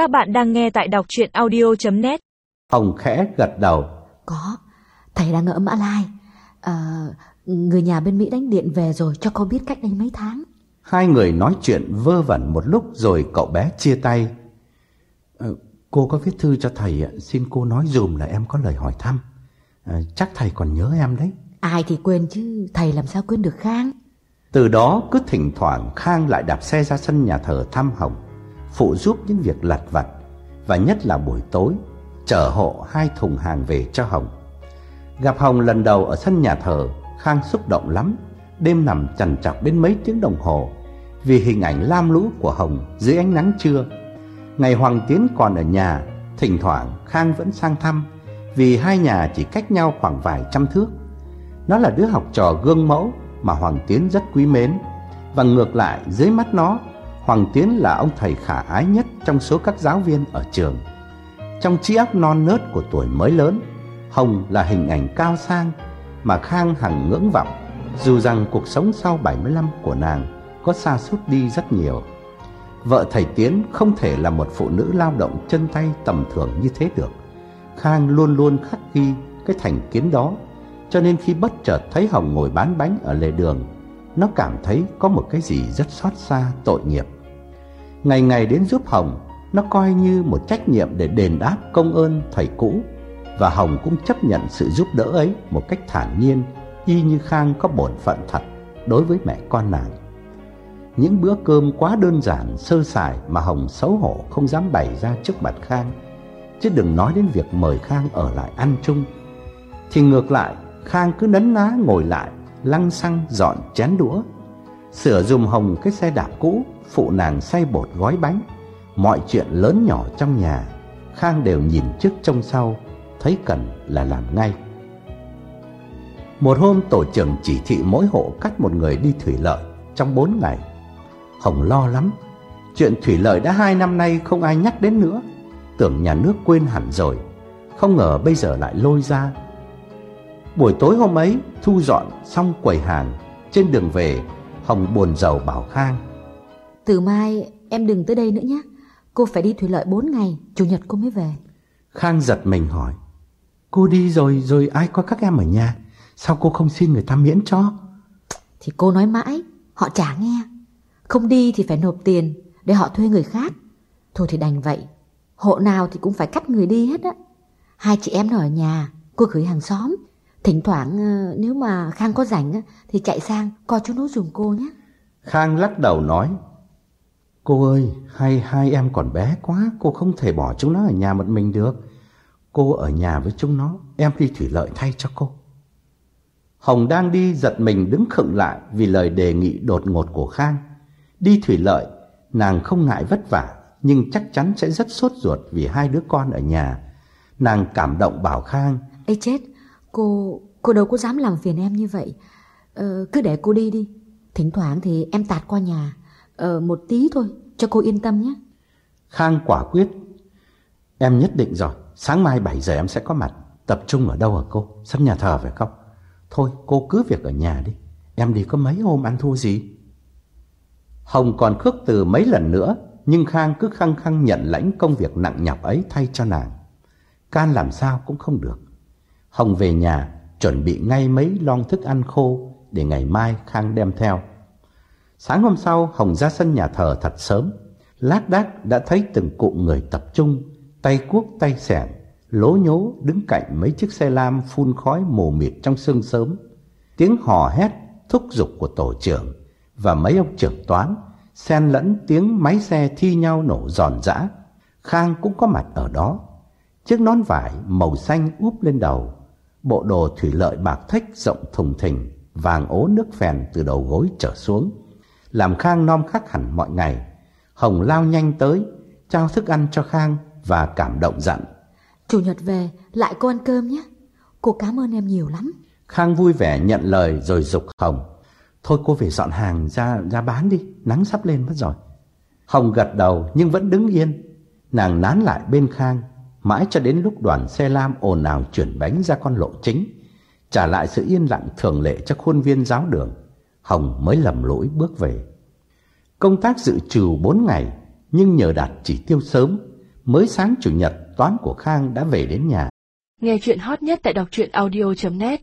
Các bạn đang nghe tại đọc chuyện audio.net Hồng khẽ gật đầu. Có, thầy đang ở Mã Lai. À, người nhà bên Mỹ đánh điện về rồi cho con biết cách đây mấy tháng. Hai người nói chuyện vơ vẩn một lúc rồi cậu bé chia tay. Ờ, cô có viết thư cho thầy, ạ, xin cô nói dùm là em có lời hỏi thăm. Ờ, chắc thầy còn nhớ em đấy. Ai thì quên chứ, thầy làm sao quên được Khang. Từ đó cứ thỉnh thoảng Khang lại đạp xe ra sân nhà thờ thăm Hồng, phụ giúp những việc lặt vặt và nhất là buổi tối chở hộ hai thùng hàng về cho Hồng. Gặp Hồng lần đầu ở sân nhà thờ, Khang xúc động lắm, đêm nằm chằn chọc đến mấy tiếng đồng hồ vì hình ảnh lam lũ của Hồng dưới ánh nắng trưa. Ngày Hoàng Tiến còn ở nhà, thỉnh thoảng Khang vẫn sang thăm vì hai nhà chỉ cách nhau khoảng vài trăm thước. Nó là đứa học trò gương mẫu mà Hoàng Tiến rất quý mến và ngược lại dưới mắt nó, Hoàng Tiến là ông thầy khả ái nhất trong số các giáo viên ở trường. Trong trí óc non nớt của tuổi mới lớn, Hồng là hình ảnh cao sang mà Khang hằng ngưỡng vọng, dù rằng cuộc sống sau 75 của nàng có xa sút đi rất nhiều. Vợ thầy Tiến không thể là một phụ nữ lao động chân tay tầm thường như thế được. Khang luôn luôn khắc ghi cái thành kiến đó, cho nên khi bất chợt thấy Hồng ngồi bán bánh ở lề đường, nó cảm thấy có một cái gì rất xót xa, tội nghiệp. Ngày ngày đến giúp Hồng, nó coi như một trách nhiệm để đền đáp công ơn thầy cũ và Hồng cũng chấp nhận sự giúp đỡ ấy một cách thản nhiên, y như Khang có bổn phận thật đối với mẹ con nàng. Những bữa cơm quá đơn giản, sơ sài mà Hồng xấu hổ không dám bày ra trước mặt Khang, chứ đừng nói đến việc mời Khang ở lại ăn chung. Thì ngược lại, Khang cứ nấn ná ngồi lại, lăng xăng dọn chén đũa, sửa dùm Hồng cái xe đạp cũ, phụ nàng xay bột gói bánh. Mọi chuyện lớn nhỏ trong nhà, Khang đều nhìn trước trông sau, thấy cần là làm ngay. Một hôm tổ trưởng chỉ thị mỗi hộ cắt một người đi thủy lợi trong bốn ngày. Hồng lo lắm, chuyện thủy lợi đã hai năm nay không ai nhắc đến nữa, tưởng nhà nước quên hẳn rồi, không ngờ bây giờ lại lôi ra. Buổi tối hôm ấy, thu dọn xong quầy hàng, trên đường về, Hồng buồn rầu bảo Khang. Từ mai em đừng tới đây nữa nhé. Cô phải đi thủy lợi 4 ngày, chủ nhật cô mới về. Khang giật mình hỏi Cô đi rồi rồi ai có các em ở nhà Sao cô không xin người ta miễn cho Thì cô nói mãi, họ trả nghe. Không đi thì phải nộp tiền để họ thuê người khác. Thôi thì đành vậy. Hộ nào thì cũng phải cắt người đi hết á. Hai chị em nó ở nhà, cô gửi hàng xóm. Thỉnh thoảng ờ, nếu mà Khang có rảnh á, thì chạy sang coi chú nó dùng cô nhé. Khang lắc đầu nói Cô ơi hai hai em còn bé quá Cô không thể bỏ chúng nó ở nhà một mình được. Cô ở nhà với chúng nó Em đi thủy lợi thay cho cô. Hồng đang đi giật mình đứng khựng lại Vì lời đề nghị đột ngột của Khang. Đi thủy lợi Nàng không ngại vất vả Nhưng chắc chắn sẽ rất sốt ruột Vì hai đứa con ở nhà. Nàng cảm động bảo Khang Ê chết, cô cô đâu có dám làm phiền em như vậy. Ờ, cứ để cô đi đi. Thỉnh thoảng thì em tạt qua nhà. Ờ, một tí thôi, cho cô yên tâm nhé. Khang quả quyết Em nhất định rồi Sáng mai 7 giờ em sẽ có mặt Tập trung ở đâu hả cô Sân nhà thờ phải không Thôi cô cứ việc ở nhà đi Em đi có mấy hôm ăn thua gì Hồng còn khước từ mấy lần nữa Nhưng Khang cứ khăng khăng nhận lãnh công việc nặng nhọc ấy thay cho nàng Can làm sao cũng không được Hồng về nhà, Chuẩn bị ngay mấy lon thức ăn khô Để ngày mai Khang đem theo. Sáng hôm sau, Hồng ra sân nhà thờ thật sớm. Lát đác đã thấy từng cụm người tập trung, Tay cuốc tay sẻng Lố nhố đứng cạnh mấy chiếc xe lam Phun khói mù mịt trong sương sớm. Tiếng hò hét, thúc giục của tổ trưởng Và mấy ông trưởng toán Xen lẫn tiếng máy xe thi nhau nổ giòn giã. Khang cũng có mặt ở đó. Chiếc nón vải màu xanh úp lên đầu Bộ đồ thủy lợi bạc thách rộng thùng thình Vàng ố nước phèn từ đầu gối trở xuống. Làm Khang nom khắc hẳn mọi ngày. Hồng lao nhanh tới Trao thức ăn cho Khang Và cảm động dặn. Chủ nhật về, lại cô ăn cơm nhé. Cô cảm ơn em nhiều lắm. Khang vui vẻ nhận lời rồi dục Hồng. Thôi cô về dọn hàng ra ra bán đi. Nắng sắp lên mất rồi. Hồng gật đầu nhưng vẫn đứng yên. Nàng nán lại bên Khang Mãi cho đến lúc đoàn xe lam ồn ào chuyển bánh ra con lộ chính, Trả lại sự yên lặng thường lệ cho khuôn viên giáo đường, Hồng mới lầm lỗi bước về. Công tác dự trừ 4 ngày, Nhưng nhờ đạt chỉ tiêu sớm, Mới sáng chủ nhật toán của Khang đã về đến nhà. Nghe chuyện hot nhất tại đọc truyện audio.net